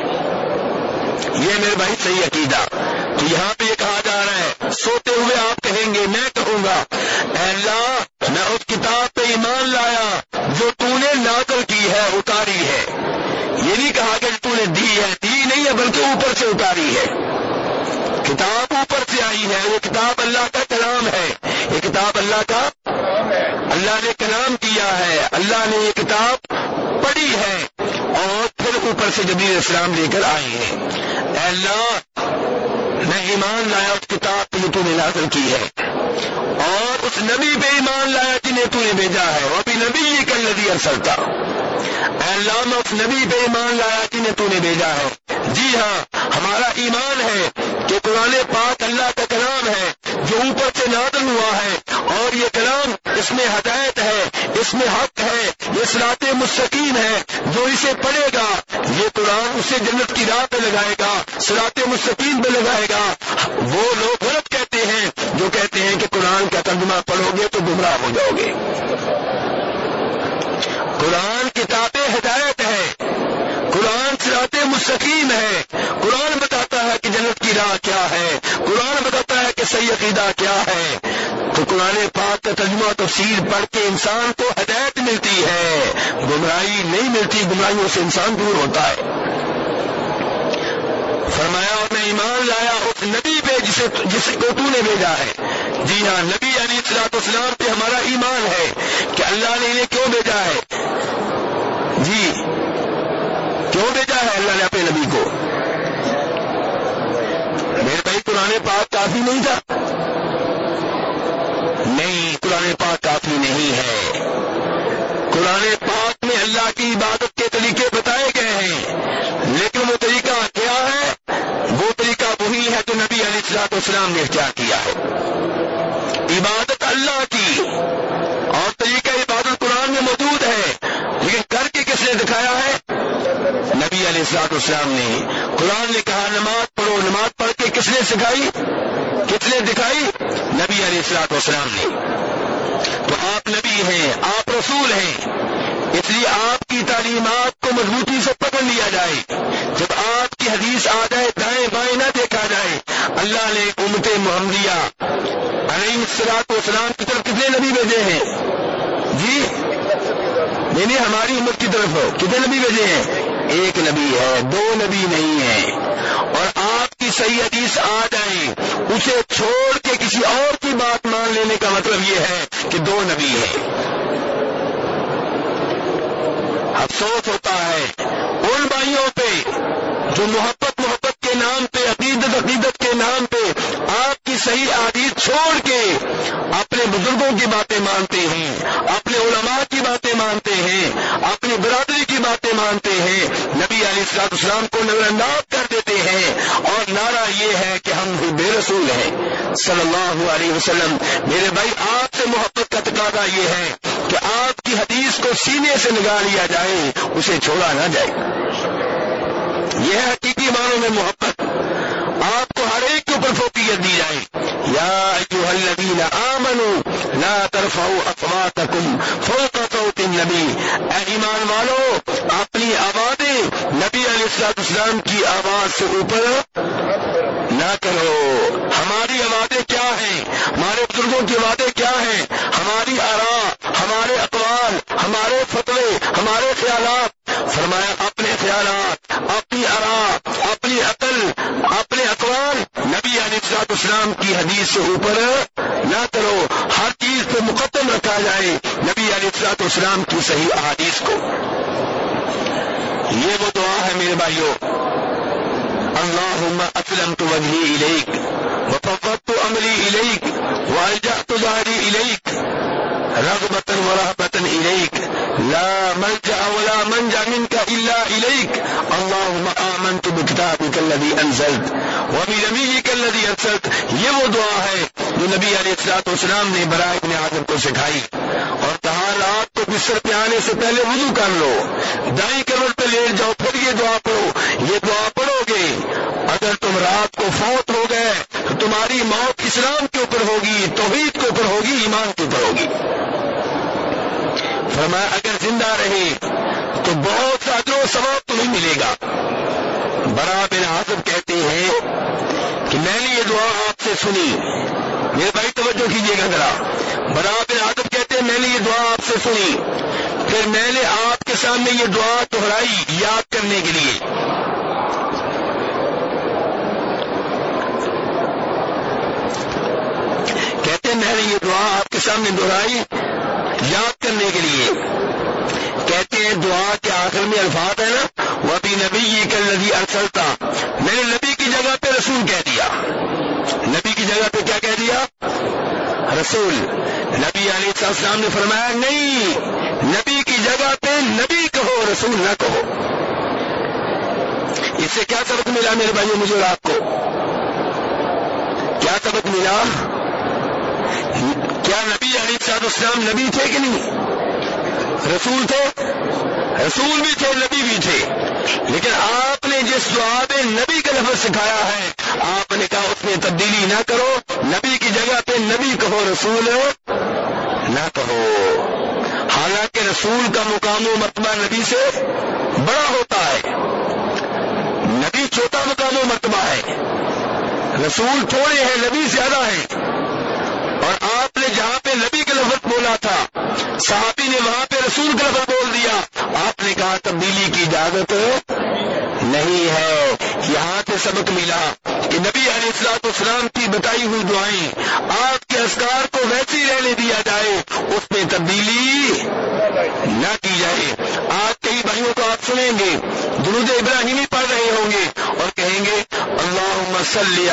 یہ میرے بھائی صحیح عقیدہ۔ تو یہاں پہ یہ کہا جا رہا ہے۔ سوتے ہوئے آپ کہیں گے، میں کہوں گا، اے اللہ، میں اس کتاب پہ ایمان لایا، جو تو نے نازل کی ہے، اتاری ہے یہ نہیں کہا کہ تو نے دی ہے، دی نہیں ہے، بلکہ اوپر سے اتاری ہے۔ کتاب اوپر سے آئی ہے، وہ کتاب اللہ کا کلام ہے۔ یہ کتاب اللہ کا اللہ نے کلام کیا ہے۔ اللہ نے یہ کتاب پڑھی ہے۔ اور پھر اوپر سے جبیر اسلام لے کر آئے ہیں۔ اے اللہ، میں ایمان لایا اس کتاب پہ تو نے نازل کی ہے۔ اور اس نبی پہ ایمان لایا جنہیں تو نے بھیجا ہے۔ وہ بھی نبی یہ کل ندی ارسل تھا اللہ میں اس نبی پہ ایمان لایا جنہیں تو نے بھیجا ہے۔ جی ہاں ہمارا ایمان ہے کہ قرآن پاک اللہ کا کلام ہے جو اوپر سے نادل ہوا ہے۔ اور یہ کلام اس میں ہدایت ہے، اس میں حق ہے، یہ سرات مستقیم ہے۔ جو اسے پڑھے گا، یہ قرآن اسے جنت کی راہ پہ لگائے گا سرات مستقیم پہ لگائے گا۔ وہ لوگ غلط جو کہتے ہیں کہ قرآن کا ترجمہ پڑھو گے تو گمراہ ہو جاؤ گے۔ قرآن کتاب ہدایت ہے۔ قرآن سرات مستقیم ہے۔ قرآن بتاتا ہے کہ جنت کی راہ کیا ہے۔ قرآن بتاتا ہے کہ صحیح عقیدہ کیا ہے۔ تو قرآن پاک کا ترجمہ تفسیر پڑھ کے انسان کو ہدایت ملتی ہے۔ گمراہی نہیں ملتی، گمراہیوں سے انسان دور ہوتا ہے۔ فرمایا، اور میں ایمان لایا، اس نبی پہ جسے جس کو تو نے بھیجا ہے۔ جی ہاں نبی علی اصلاط اسلام پہ ہمارا ایمان ہے کہ اللہ نے انہیں کیوں بھیجا ہے؟ جی کیوں بھیجا ہے اللہ نے اپنے نبی کو؟ میرے بھائی، قرآن پاک کافی نہیں تھا؟ نہیں، قرآن پاک کافی نہیں ہے۔ قرآن پاک میں اللہ کی عبادت کے طریقے بتائے گئے ہیں لیکن وہ طریقہ کیا ہے وہ طریقہ وہی ہے جو نبی علیہ السلاط اسلام نے اختیار کیا ہے؟ عبادت اللہ کی۔ اور طریقہ عبادت قرآن میں موجود ہے۔ لیکن کر کے کس نے دکھایا ہے؟ نبی علیہ السلاط اسلام نے۔ قرآن نے کہا، نماز پڑھو۔ نماز پڑھ کے کس نے سکھائی؟ کس نے دکھائی؟ نبی علیہ السلاط اسلام نے۔ تو آپ نبی ہیں، آپ رسول ہیں۔ اس لیے آپ کی تعلیمات کو مضبوطی سے پکڑ لیا جائے۔ جب آپ کی حدیث آ جائے، دائیں بائیں نہ دیکھا جائے۔ اللہ نے امت محمدیہ علیہ السلاط اسلام کی طرف کتنے نبی بھیجے ہیں؟ جی؟ نہیں ہماری امت کی طرف کتنے نبی بھیجے ہیں؟ ایک نبی ہے، دو نبی نہیں ہے اور آپ کی صحیح حدیث آ جائے، اسے چھوڑ کے کسی اور کی بات مان لینے کا مطلب یہ ہے کہ دو نبی ہیں۔ افسوس ہوتا ہے۔ ان بھائیوں پہ جو محبت محبت کے نام پہ، عقیدت عقیدت کے نام پہ آپ کی صحیح عادیت چھوڑ کے اپنے بزرگوں کی باتیں مانتے ہیں، اپنے علماء کی باتیں مانتے ہیں باتیں مانتے ہیں، نبی علیہ السلاط اسلام کو نظر انداز کر دیتے ہیں۔ اور نعرہ یہ ہے کہ ہم بے رسول ہیں۔ صلی اللہ علیہ وسلم، میرے بھائی، آپ سے محبت کا تقاضا یہ ہے کہ آپ کی حدیث کو سینے سے نگاہ لیا جائے، اسے چھوڑا نہ جائے۔ یہ ہے حقیقی معنوں میں محبت، آپ کو ہر ایک کے اوپر فوقیت دی جائے۔ یا جو الذین آمنوا لا ترفعوا اصواتکم فوق نبی، اے ایمان والو، اپنی آوازیں نبی علیہ السلام اسلام کی آواز سے اوپر نہ کرو۔ ہماری آوازیں کیا ہیں؟ ہمارے بزرگوں کی آوازیں کیا ہیں؟ ہماری آرا، ہمارے اقوال، ہمارے فتوے، ہمارے خیالات۔ فرمایا، اپنے خیالات اپنی آرا اپنی عقل اپنے اقوال نبی علیہ السلاط اسلام کی حدیث سے اوپر نہ کرو، ہر چیز پہ مقدم رکھا جائے نبی علیہ السلاط اسلام کی صحیح احادیث کو۔ یہ وہ دعا ہے میرے بھائیوں اللهم أسلمت وجهي إليك وفضت أمري إليك وألجأت ظهري إليك رغبة ورهبة إليك لا ملجأ ولا منجا منك إلا إليك. اللهم آمنت بكتابك الذي أنزلت وبنبيك الذي أرسلت. یہ وہ دعا ہے جو نبی علیہ السلاط والسلام نے برائے ابن آدم کو سکھائی. اور کہا، رات کو بستر پہ آنے سے پہلے وضو کر لو. دائیں کروٹ پہ لیٹ جاؤ، پھر یہ دعا پڑھو. یہ دعا پڑھو گے. اگر تم رات کو فوت ہو گئے، تو تمہاری موت اسلام کے اوپر ہوگی، توحید کے اوپر ہوگی، ایمان کے اوپر ہوگی. فرمایا، اگر زندہ رہے تو بہت سا جو ثواب تمہیں ملے گا۔ برا بن حاصل کہتے ہیں کہ میں نے یہ دعا آپ سے سنی۔ میرے بھائی، توجہ کیجیے گا ذرا۔ برا بن حاصل کہتے ہیں، میں نے یہ دعا آپ سے سنی۔ پھر میں نے آپ کے سامنے یہ دعا دہرائی یاد کرنے کے لیے۔ کہتے ہیں، میں نے یہ دعا آپ کے سامنے دہرائی۔ یاد کرنے کے لیے۔ کہتے ہیں دعا کے آخر میں الفاظ ہے نا وہ ابھی نبی یہ کل نبی ارسلتا میں نے نبی کی جگہ پہ رسول کہہ دیا۔ نبی کی جگہ پہ کیا کہہ دیا؟ رسول۔ نبی علیہ السلام نے فرمایا، نہیں، نبی کی جگہ پہ نبی کہو، رسول نہ کہو۔ اس سے کیا سبق ملا میرے بھائی مجھے اور آپ کو؟ کیا سبق ملا؟ کیا نبی علی صاحب اسلام نبی تھے کہ نہیں؟ رسول تھے؟ رسول بھی تھے، نبی بھی تھے۔ لیکن آپ نے جس جواب نبی کا لفظ سکھایا ہے، آپ نے کہا اس میں تبدیلی نہ کرو، نبی کی جگہ پہ نبی کہو رسول، نہ کہو۔ حالانکہ رسول کا مقام و مرتبہ نبی سے بڑا ہوتا ہے۔ نبی چھوٹا مقام و مرتبہ ہے۔ رسول تھوڑے ہیں، نبی زیادہ ہیں۔ اور آپ نے جہاں پہ نبی کا لفظ بولا تھا، صحابی نے وہاں پہ رسول کا لفظ بول دیا، آپ نے کہا تبدیلی کی اجازت نہیں ہے، یہاں سے سبق ملا کہ نبی علیہ السلاط اسلام کی بتائی ہوئی دعائیں آپ کے اسکار کو ویسے رہنے دیا جائے، اس میں تبدیلی نہ کی جائے۔ آج کئی بھائیوں کو آپ سنیں گے، درود ابراہیمی پڑھ رہے ہوں گے اور کہیں گے اللہ مسلی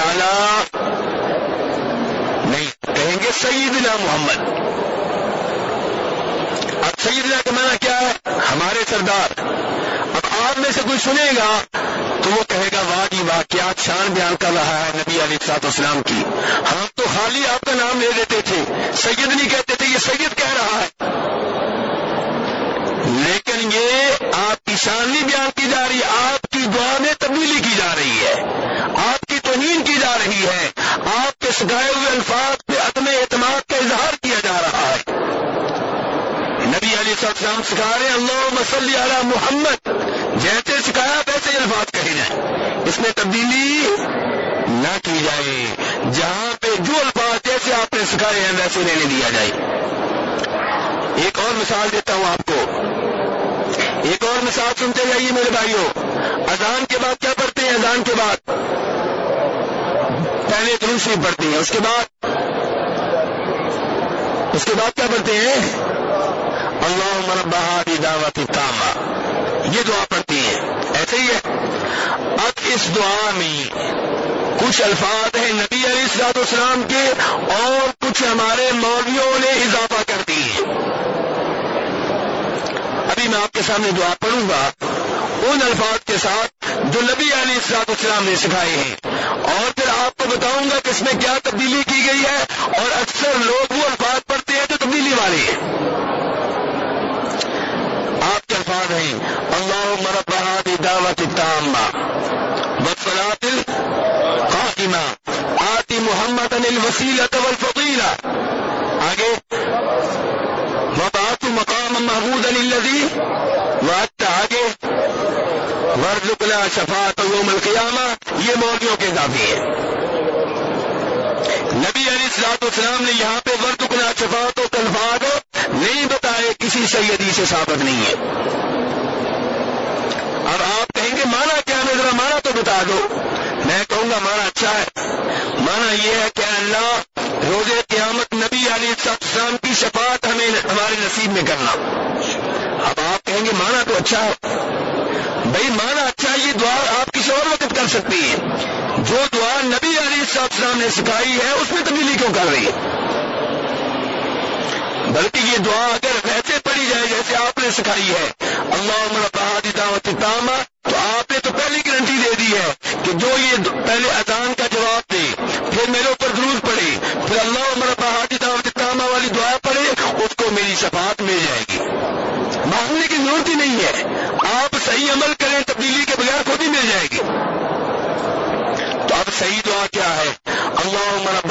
نہیں، کہیں گے سیدنا محمد۔ اب سیدنا کا معنی کیا ہے؟ ہمارے سردار۔ اب آپ میں سے کوئی سنے گا تو وہ کہے گا، واہ جی واہ کیا شان بیان کر رہا ہے نبی علی سات اسلام کی۔ ہم تو خالی آپ کا نام لے لیتے تھے سید نہیں کہتے تھے یہ سید کہہ رہا ہے لیکن یہ آپ کی شان نہیں بیان کی جا رہی آپ کی دعا میں تبدیلی کی جا رہی ہے آپ کی توہین کی جا رہی ہے آپ کے سکھائے ہوئے الفاظ پہ عدم اعتماد کا اظہار کیا جا رہا ہے نبی علی السلام سکھا رہے ہیں اللہ مسلی علی محمد۔ جیسے سکھایا، ویسے الفاظ کہے جائیں۔ اس میں تبدیلی نہ کی جائے۔ جہاں پہ جو الفاظ جیسے آپ نے سکھائے ہیں، ویسے رہنے دیا جائے۔ ایک اور مثال دیتا ہوں آپ کو۔ ایک اور مثال سنتے جائیے میرے بھائیوں۔ اذان کے بعد کیا پڑھتے ہیں؟ اذان کے بعد۔ پہلے دوسری پڑھتے ہیں۔ اس کے بعد، اس کے بعد کیا پڑھتے ہیں؟ اللہ دعوت تاما یہ دعا پڑھتی ہے ایسے ہی ہے۔ اب اس دعا میں کچھ الفاظ ہیں نبی علی السلاط اسلام کے اور کچھ ہمارے مولویوں نے اضافہ کر دی ہے ابھی میں آپ کے سامنے دعا پڑھوں گا۔ ان الفاظ کے ساتھ جو نبی علی السلاط اسلام نے سکھائے ہیں۔ اور پھر آپ کو بتاؤں گا کہ اس میں کیا تبدیلی کی گئی ہے۔ اور اکثر لوگ وہ الفاظ پڑھتے ہیں جو تبدیلی والے ہیں۔ آپ کے الفاظ ہیں۔ اللہ مربہ دعوت تامہ وسلاط قائمہ آتی محمد انل وسیلت والفضیلہ۔ آگے۔ وبعث مقام محمود الذي وعدت آگے۔ ورزقنا شفاعت یوم القیامہ۔ یہ مولویوں کے اضافی ہیں۔ نبی علیہ السلاط اسلام نے یہاں پہ ورزقنا شفاعت و تلفاظ نہیں بتائے کسی سیدی سے ثابت نہیں ہے۔ اب آپ کہیں گے، مانا کیا میں ذرا مانا تو بتا دو۔ میں کہوں گا، مانا اچھا ہے۔ مانا یہ ہے کہ اللہ روز قیامت نبی علی السلام کی شفاعت ہمیں ہمارے نصیب میں کرنا۔ اب آپ کہیں گے، مانا تو اچھا ہے۔ بھائی، مانا اچھا یہ دعا آپ کسی اور وقت کر سکتی ہے۔ جو دعا نبی علی السلام نے سکھائی ہے، اس میں تبدیلی کیوں کر رہی ہے؟ بلکہ یہ دعا اگر ویسے پڑھی جائے جیسے آپ نے سکھائی ہے۔ اللہ بہادی دعوت تامہ تو آپ نے تو پہلی گارنٹی دے دی ہے کہ جو یہ پہلے اذان کا جواب دے، پھر میرے اوپر ضرور پڑے، پھر اللہ عمر بہادی دعوت تامہ والی دعا پڑھے، اس کو میری شفاعت مل جائے گی۔ مانگنے کی ضرورت ہی نہیں ہے۔ آپ صحیح عمل کریں، تبدیلی کے بغیر خود ہی مل جائے گی۔ تو اب صحیح دعا کیا ہے؟ اللہ عمر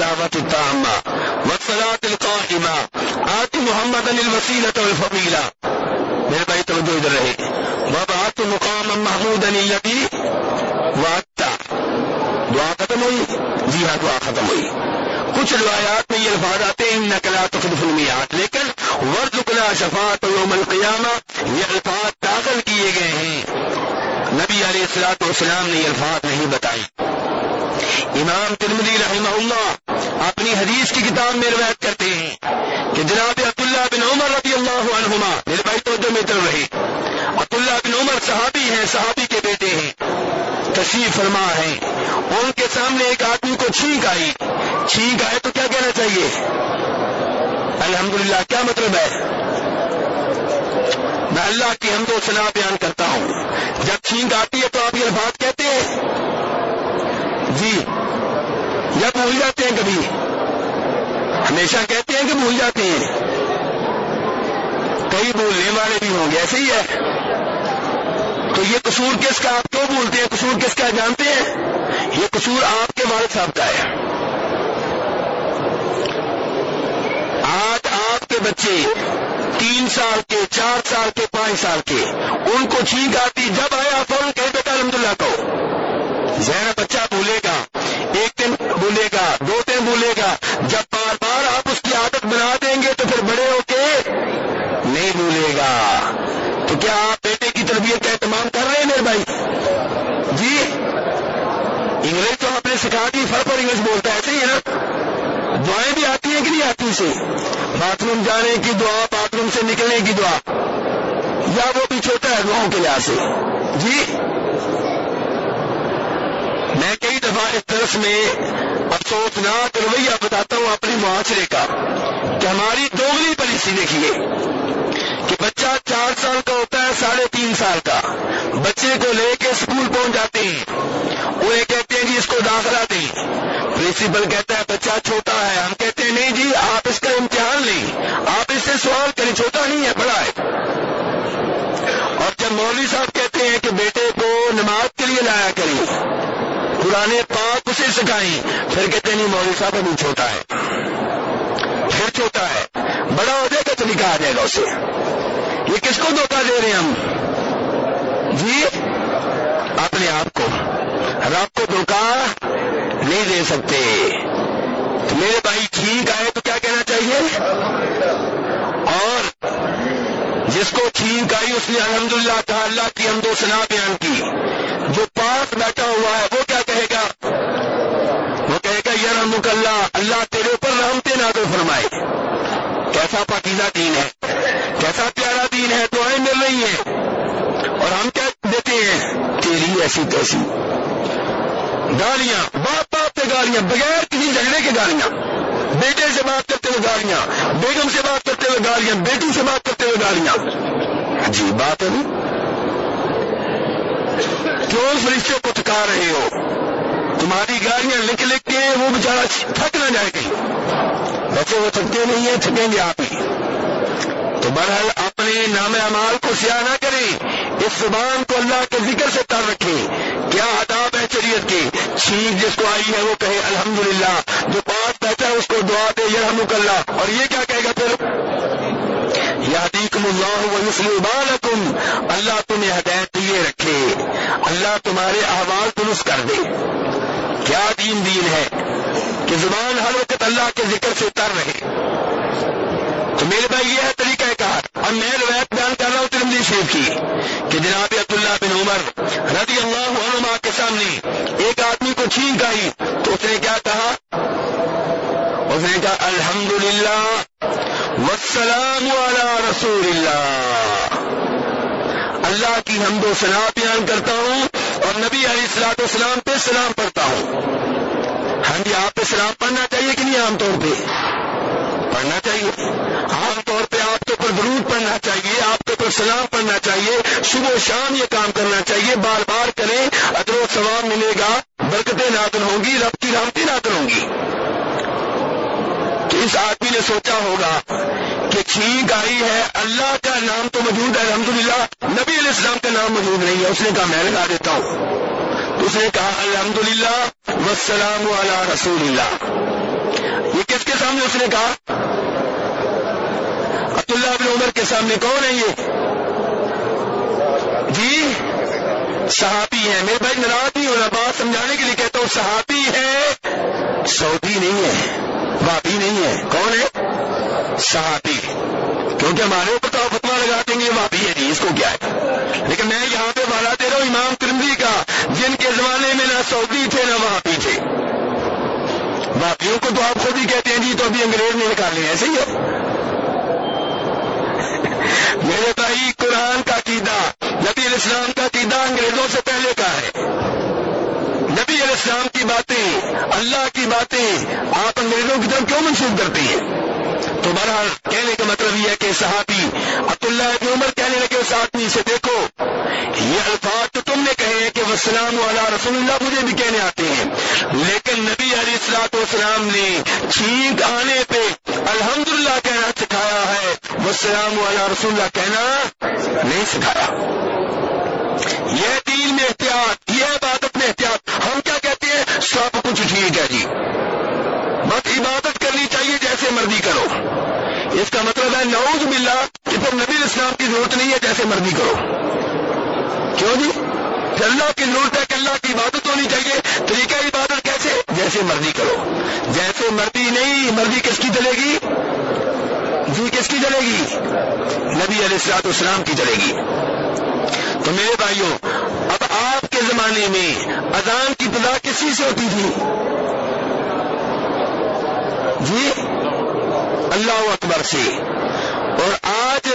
دعوت تامہ وسلاط القائمہ۔ آتی محمد الوسیلت الفبیلا میرے بھائی، توجہ ادھر رہے۔ وبعت مقام محمود الذي وعدت دعا ختم ہوئی؟ جی ہاں دعا ختم ہوئی۔ کچھ روایات میں یہ الفاظ آتے ہیں نقلا تخلف المیات لیکن ورزقنا شفاعت یوم القیامہ، یہ الفاظ داخل کیے گئے ہیں۔ نبی علیہ السلاط والسلام نے یہ الفاظ نہیں بتائی امام ترمدی رحمہ اللہ اپنی حدیث کی کتاب میں روایت کرتے ہیں کہ جناب عبداللہ بن عمر رضی اللہ عنہما، میرے بھائی توجہ میں چل رہے، عبداللہ بن عمر صحابی ہیں، صحابی کے بیٹے ہیں۔ تشریف فرما ہے ان کے سامنے ایک آدمی کو چھینک آئی۔ چھینک آئے تو کیا کہنا چاہیے؟ الحمدللہ، کیا مطلب ہے؟ میں اللہ کی حمد و صلاح بیان کرتا ہوں۔ جب چھینک آتی ہے تو آپ یہ الفاظ کہتے ہیں۔ جی یا بھول جاتے ہیں کبھی۔ ہمیشہ کہتے ہیں کہ بھول جاتے ہیں۔ کئی بھولنے والے بھی ہوں گے، ایسے ہی ہے۔ تو یہ قصور کس کا آپ کیوں بھولتے ہیں؟ قصور کس کا جانتے ہیں؟ یہ قصور آپ کے والد صاحب کا ہے۔ آج آپ کے بچے تین سال کے، چار سال کے، پانچ سال کے۔ ان کو چھینک آتی جب آیا فون کہ بیٹا الحمد للہ کو ذہن بچہ بھولے گا، ایک دن بھولے گا، دو دن بھولے گا۔ جب بار بار آپ اس کی عادت بنا دیں گے تو پھر بڑے ہو کے نہیں بھولے گا۔ تو کیا آپ بیٹے کی تربیت کا اہتمام کر رہے ہیں میرے بھائی؟ جی انگلش تو آپ نے سکھا دی فر پر انگلش بولتا ہے، ایسے ہی ہے نا؟ مولوی سے باتھ روم جانے کی دعا باتھ روم سے نکلنے کی دعا۔ یا وہ بھی چھوٹا ہے دعاؤں کے لحاظ سے۔ جی؟ میں کئی دفعہ اس طرف میں افسوسناک رویہ بتاتا ہوں اپنے معاشرے کا کہ ہماری دوگلی پالیسی دیکھیے کہ بچہ چار سال کا ہوتا ہے، ساڑھے تین سال کا۔ بچے کو لے کے اسکول پہنچ جاتے ہیں انہیں کہتے ہیں جی اس کو داخلہ دیں۔ پرنسپل کہتا ہے، بچہ چھوٹا ہے۔ ہم کہتے ہیں، نہیں جی آپ اس کا امتحان لیں۔ آپ اس سے سوال کریں، چھوٹا نہیں ہے، بڑا ہے۔ اور جب مولوی صاحب کہتے ہیں کہ بیٹے کو نماز کے لیے لایا کریں پرانے پاک اسے سکھائیں، پھر کہتے ہیں، نہیں، مولوی صاحب ابھی چھوٹا ہے۔ پھر چھوٹا ہے۔ بڑا ہو جائے گا تو نکاح آ جائے گا اسے۔ یہ کس کو دھوکہ دے رہے ہیں ہم؟ جی اپنے آپ کو۔ رب کو دھوکہ نہیں دے سکتے۔ تو میرے بھائی ٹھیک آئے تو کیا کہنا چاہیے؟ اور جس کو چھینک آئی اس نے الحمدللہ کہا اللہ کی ہم دو سنا بیان کی۔ جو پاس بیٹھا ہوا ہے وہ کیا کہے گا؟ وہ کہے گا یار ہم اللہ اللہ تیرے اوپر رحمتے نہ تو فرمائے۔ کیسا پاکیزہ دین ہے، کیسا پیارا دین ہے، دعائیں مل رہی ہیں۔ اور ہم کیا دیتے ہیں؟ تیری ایسی تیسی گالیاں باپ باپ پہ گالیاں، بغیر کسی جھگڑے کے گالیاں۔ بیٹے سے بات کرتے ہوئے گالیاں، بیگم سے بات کرتے ہوئے گالیاں، بیٹی سے بات کرتے ہوئے گالیاں۔ عجیب بات ہے کیوں فرشتے کو تھکا رہے ہو؟ تمہاری گاڑیاں لکھ لکھ کے وہ بےچارا تھک نہ جائے گی ویسے وہ تھکتے نہیں ہیں، تھکیں گے آپ ہی۔ تو بہرحال اپنے نام امال کو سیاہ نہ کریں۔ اس زبان کو اللہ کے ذکر سے تر رکھیں۔ کیا آداب ہے شریعت کی؟ چھینک جس کو آئی ہے وہ کہے الحمدللہ، جو پاس بیٹھا ہے اس کو دعا دے یہ اللہ اور یہ کیا کہے گا پھر؟ یادیکم اللہ و یسلم اللہ تمہیں ہدایت دیے رکھے۔ اللہ تمہارے احوال درست کر دے۔ کیا دین دین ہے؟ کہ زبان ہر وقت اللہ کے ذکر سے تر رہے۔ تو میرے بھائی یہ ہے طریقہ کار اور میں روایت بیان کر رہا ہوں ترمدی شریف کی کہ جناب عبداللہ بن عمر رضی اللہ عنہ کے سامنے ایک آدمی کو چھینک آئی تو اس نے کیا کہا؟ اس نے کہا الحمد للہ وسلام رسول اللہ اللہ کی حمد و سنا بیان کرتا ہوں اور نبی علیہ السلاط اسلام پہ سلام پڑھتا ہوں۔ ہاں جی آپ پہ سلام پڑھنا چاہیے کہ نہیں عام طور پہ؟ پڑھنا چاہیے۔ عام طور پہ آپ کے اوپر درود پڑھنا چاہیے، آپ کے اوپر سلام پڑھنا چاہیے۔ صبح و شام یہ کام کرنا چاہیے، بار بار کریں ادر و ثواب ملے گا، برکتیں نادن ہوں گی، رب کی رحمتیں نادن ہوں گی۔ تو اس آدمی نے سوچا ہوگا کہ چھینک آئی ہے، اللہ کا نام تو موجود ہے، الحمدللہ، نبی علیہ السلام کا نام موجود نہیں ہے۔ اس نے کہا، میں لگا دیتا ہوں۔ تو اس نے کہا، الحمدللہ، والسلام علی رسول اللہ۔ یہ کس کے سامنے اس نے کہا؟ عبداللہ بن عمر کے سامنے کون ہے یہ؟ جی صحابی ہے میرے بھائی، ناراض نہیں ہونا، بات سمجھانے کے لیے کہتا ہوں، صحابی ہے سعودی نہیں ہے بابی نہیں ہے کون ہے صحابی۔ کیونکہ ہمارے اوپر تو فتوا لگا دیں گے بابی ہے جی اس کو کیا ہے؟ لیکن میں یہاں پہ والا دے رہا ہوں، امام کرمزی کا، جن کے زمانے میں نہ سعودی تھے، نہ وہاں بھی تھے۔ باقیوں کو تو آپ خود ہی کہتے ہیں جی تو ابھی انگریز نہیں نکالے ایسے ہی ہے۔ میرے بھائی، قرآن کا قیدا نبی علیہ السلام کا قیدا انگریزوں سے پہلے کا ہے۔ نبی علیہ السلام کی باتیں، اللہ کی باتیں، آپ انگریزوں کی طرف کیوں منسوخ کرتے ہیں؟ تو بہرحال، کہنے کا مطلب یہ ہے کہ صحابی عبداللہ ابن عمر کہنے لگے اس آدمی سے دیکھو، یہ الفاظ تو سلام والا رسول اللہ، مجھے بھی کہنے آتے ہیں۔ لیکن نبی علیہ السلاط والسلام نے چھینک آنے پہ الحمدللہ کہنا سکھایا ہے۔ وہ سلام والا رسول اللہ کہنا نہیں سکھایا۔ یہ دین میں احتیاط، یہ عبادت میں احتیاط۔ ہم کیا کہتے ہیں؟ سب کچھ ٹھیک ہے جی۔ بس عبادت کرنی چاہیے جیسے مرضی کرو۔ اس کا مطلب ہے نعوذ باللہ کہ پھر نبی اسلام کی ضرورت نہیں ہے جیسے مرضی کرو۔ کیوں جی کہ اللہ کی ضرورت ہے کہ اللہ کی عبادت ہونی چاہیے طریقہ عبادت کیسے جیسے مرضی کرو جیسے مرضی نہیں مرضی کس کی چلے گی جی کس کی چلے گی نبی علیہ السلاط اسلام کی چلے گی۔ تو میرے بھائیوں، اب آپ کے زمانے میں اذان کی پدا کسی سے ہوتی تھی؟ جی اللہ اکبر سے۔ اور آج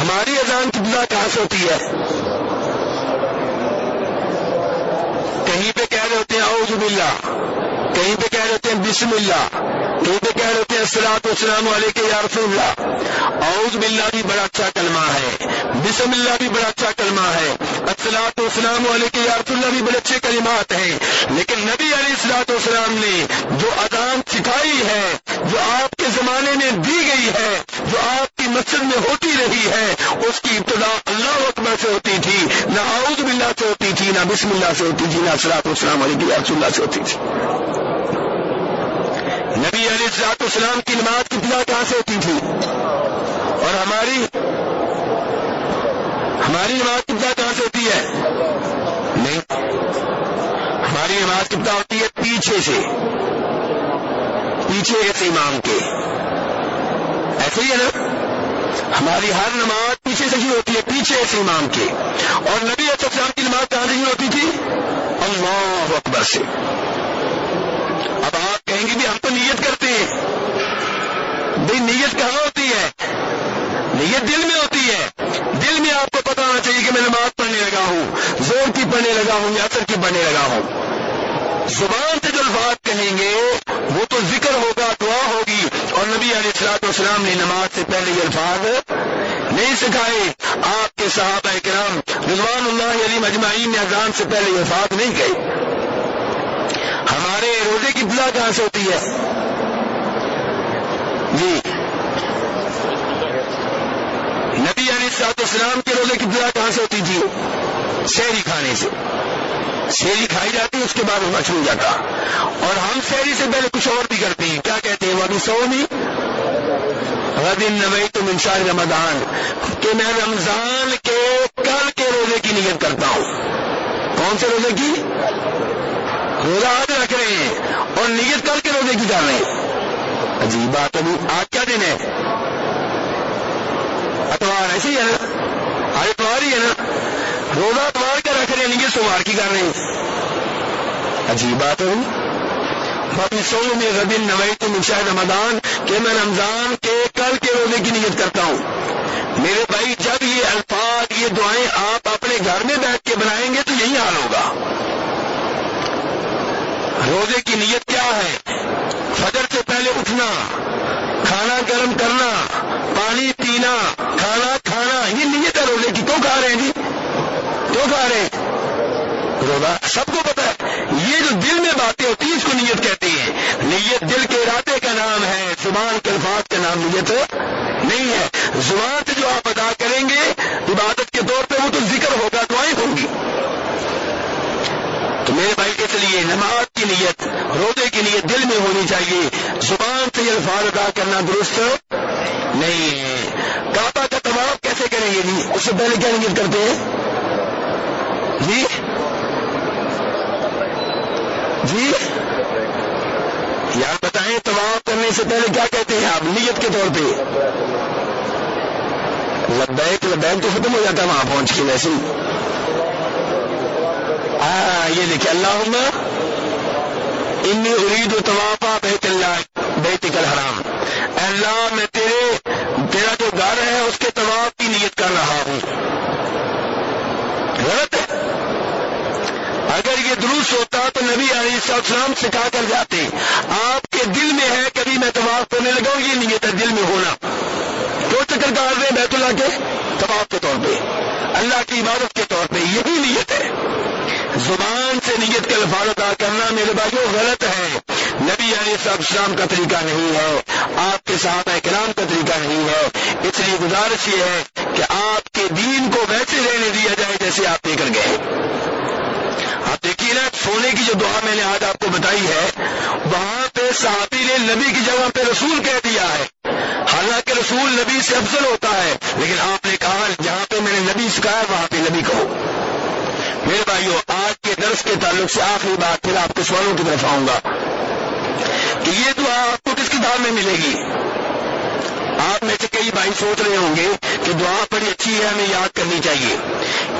ہماری اذان کی بلا کہاں سے ہوتی ہے؟ کہیں پہ کہہ رہے ہوتے ہیں، اعوذ باللہ۔ کہیں پہ کہہ رہے ہوتے ہیں، بسم اللہ۔ کہیں پہ کہہ رہے ہوتے ہیں السلاط والسلام علیہ یا رسول اللہ۔ اعوذ باللہ بھی بڑا اچھا کلمہ ہے۔ بسم اللہ بھی بڑا اچھا کلمہ ہے۔ السلاط والسلام علیہ یا رسول اللہ بھی بڑے اچھے کلمات ہیں۔ لیکن نبی علیہ السلاط والسلام نے جو اذان سکھائی ہے، جو آپ کے زمانے میں دی گئی ہے، جو آپ کی مسجد میں ہوتی رہی ہے، اس کی ابتدا اللہ اکبر سے ہوتی تھی۔ نہ اعوذ باللہ سے ہوتی تھی، نہ بسم اللہ سے ہوتی تھی، نہ سلاط اسلام علیہ رسول اللہ سے ہوتی تھی۔ نبی علیہ السلاط اسلام کی نماز کی ابتدا کہاں سے ہوتی تھی؟ ہماری ہماری نماز کی ابتدا کہاں سے ہوتی ہے؟ نہیں۔ ہماری نماز کی ابتدا ہوتی ہے پیچھے سے۔ پیچھے ایسے امام کے۔ ایسے ہی ہے نا؟ ہماری ہر نماز پیچھے سے ہی ہوتی ہے، پیچھے ایسے امام کے۔ اور نبی السلام کی نماز کہاں نہیں ہوتی تھی؟ اللہ اکبر سے۔ اب آپ کہیں گے بھی ہم تو نیت کرتے ہیں۔ بھائی، نیت کہاں ہوتی نیت دل میں ہوتی ہے۔ دل میں آپ کو پتا ہونا چاہیے کہ میں نماز پڑھنے لگا ہوں، زور کی پڑھنے لگا ہوں یا اثر کی پڑھنے لگا ہوں۔ زبان سے جو الفاظ کہیں گے، وہ تو ذکر ہوگا، دعا ہوگی۔ اور نبی علیہ السلاط والسلام نے نماز سے پہلے یہ الفاظ نہیں سکھائے۔ آپ کے صحابہ کرام رضوان اللہ علی مجمعین نے اذان سے پہلے یہ الفاظ نہیں گئے ہمارے روزے کی بلا کہاں سے ہوتی ہے؟ جی نبی یعنی علیہ السلاط والسلام کے روزے کی بلا کہاں سے ہوتی تھی۔ شہری کھانے سے۔ شیری کھائی جاتی، اس کے بعد وہ مشروع جاتا۔ اور ہم شہری سے پہلے کچھ اور بھی کرتے ہیں۔ کیا کہتے ہیں؟ وہ ابھی سو نہیں؟ غدن نوئی تو منشار رمضان۔ کہ میں رمضان کے کل کے روزے کی نیت کرتا ہوں۔ کون سے روزے کی؟ روزہ آج رکھ رہے ہیں اور نیت کل کے روزے کی کر رہے ہیں۔ عجیب بات ابھی آج کیا دن ہے؟ اتوار ایسے ہی ہے نا؟ آج اتوار ہی ہے نا؟ روزہ اتوار کا رکھ رہے ہیں نیت سوار کی کر رہے ہیں۔ عجیب بات ہے باقی سو میں غبین نوئی تو منشاہ رمضان کہ میں رمضان کے کل کے روزے کی نیت کرتا ہوں۔ میرے بھائی، جب یہ الفاظ، یہ دعائیں آپ اپنے گھر میں بیٹھ کے بنائیں گے تو یہی حال ہوگا۔ روزے کی نیت کیا ہے؟ فجر سے پہلے اٹھنا۔ کھانا گرم کرنا، پانی پینا، کھانا کھانا، یہ نیت ہے روزے کی۔ کیوں کھا رہے ہیں جی؟ کیوں کھا رہے ہیں؟ روزہ سب کو پتا ہے۔ یہ جو دل میں باتیں ہوتی ہیں، اس کو نیت کہتے ہیں۔ نیت دل کے ارادے کا نام ہے، زبان کے الفاظ کا نام نیت نہیں ہے۔ زبان سے جو آپ ادا کریں گے، عبادت کے طور پہ وہ تو ذکر ہوگا، دعائیں ہوں گی۔ میرے بھائی اس لیے نماز کی نیت، روزے کی نیت دل میں ہونی چاہیے۔ زبان سے الفاظ ادا کرنا درست نہیں ہے۔ کعبہ کا طواف کیسے کریں گے؟ جی اس سے پہلے کیا نیت کرتے ہیں؟ جی؟ جی؟ یار بتائیں، طواف کرنے سے پہلے کیا کہتے ہیں آپ؟ نیت کے طور پہ۔ لبیک لبیک تو ختم ہو جاتا ہے وہاں پہنچ کے، ویسے ہاں یہ دیکھیے اللہ انی ارید و طوافا بیت اللہ بیت کل حرام اللہ میں تیرے تیرا جو گھر ہے اس کے طواف کی نیت کر رہا ہوں غلط ہے اگر یہ درست ہوتا تو نبی علیہ السلام سکھا کر جاتے آپ کے دل میں ہے کبھی میں طواف کرنے لگا ہوں یہ نیت ہے دل میں ہونا دو چکر کاٹ رہے بیت اللہ کے طواف کے طور پہ اللہ کی عبادت کے طور پہ یہی نیت ہے زبان سے نیت کے الفاظ ادا کرنا میرے بھائیوں غلط ہے نبی علیہ السلام کا طریقہ نہیں ہے آپ کے صحابہ کرام کا طریقہ نہیں ہے اس لیے گزارش یہ ہے کہ آپ کے دین کو ویسے رہنے دیا جائے جیسے آپ لے کر گئے آپ دیکھیے نا سونے کی جو دعا میں نے آج آپ کو بتائی ہے وہاں پہ صحابی نے نبی کی جگہ پہ رسول کہہ دیا ہے حالانکہ رسول نبی سے افضل ہوتا ہے لیکن آپ نے کہا جہاں پہ میں نے نبی سکھایا وہاں پہ نبی کہو میرے بھائیوں آج کے درس کے تعلق سے آخری بات پھر آپ کے سوالوں کی طرف آؤں گا کہ یہ دعا آپ کو کس کتاب میں ملے گی آپ میں سے کئی بھائی سوچ رہے ہوں گے کہ دعا بڑی اچھی ہے ہمیں یاد کرنی چاہیے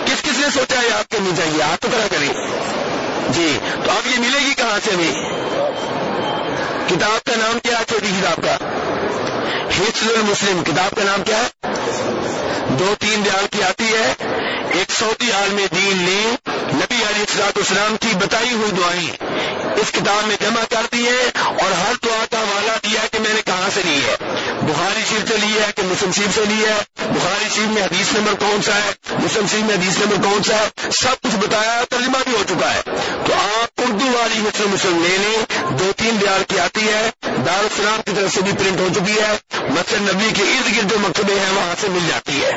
کس کس نے سوچا ہے یاد کرنی چاہیے آپ تو کرا کریں جی تو اب یہ ملے گی کہاں سے ہمیں کتاب کا نام کیا چھوٹی کتاب کا حصل المسلم کتاب کا نام کیا ہے دو تین بیان کی آتی ہے ایک سعودی عالم دین نے نبی علی اصلاط اسلام کی بتائی ہوئی دعائیں اس کتاب میں جمع کر دی ہے اور ہر دعا کا حوالہ دیا ہے کہ میں نے کہاں سے لی ہے؟ بخاری شریف سے لی ہے کہ مسلم شریف سے لی ہے؟ بخاری شریف میں حدیث نمبر کون سا ہے؟ مسلم شریف میں حدیث نمبر کون سا ہے؟ سب کچھ بتایا ترجمہ بھی ہو چکا ہے۔ تو آپ اردو والی مسلم مسلم لے لیں۔ دو تین بیان کی آتی ہے۔ دارالسلام کی طرف سے بھی پرنٹ ہو چکی ہے۔ مسجد نبی کے ارد گرد جو مکتبے ہیں، وہاں سے مل جاتی ہے۔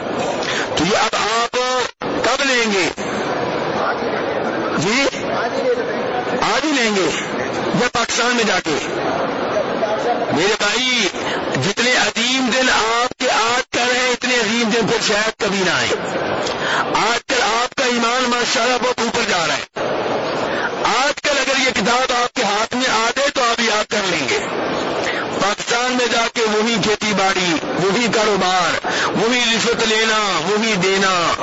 تو یہ اب آپ کب لیں گے؟ جی؟ آج ہی لیں گے یا پاکستان میں جا کے۔ میرے بھائی، جتنے عظیم دن آپ کے آج کر رہے ہیں، اتنے عظیم دن پھر شاید کبھی نہ آئے۔ آج کل آپ کا ایمان ماشاء اللہ بہت اوپر جا رہا ہے۔ آج کل اگر یہ کتاب آپ کے ہاتھ میں آ جائے تو آپ یاد کر لیں گے۔ پاکستان میں جا کے وہی کھیتی باڑی وہی کاروبار، وہی رشوت لینا، وہی دینا،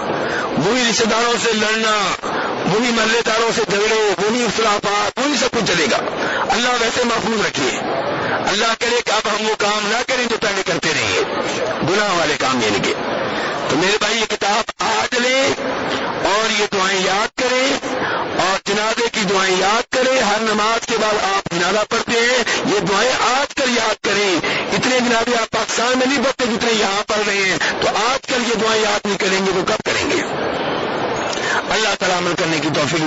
وہی رشتے داروں سے لڑنا، وہی محلے داروں سے جھگڑے، وہی اختلافات، وہی سب کچھ چلے گا۔ اللہ ویسے محفوظ رکھیے۔ اللہ کرے کہ اب ہم وہ کام نہ کریں جو پہلے کرتے رہیے۔ گناہ والے کام یعنی کہ تو میرے بھائی یہ کتاب آج لیں اور یہ دعائیں یاد کریں اور جنازے کی دعائیں یاد کریں، ہر نماز کے بعد آپ جنازہ پڑھتے ہیں۔ یہ دعائیں آج کل یاد کریں۔ اتنے جنازے آپ پاکستان میں نہیں پڑھتے جتنے یہاں پڑھ رہے ہیں۔ تو آج کل یہ دعائیں یاد نہیں کریں گے تو کب کریں گے؟ اللہ تعالیٰ عمل کرنے کی توفیق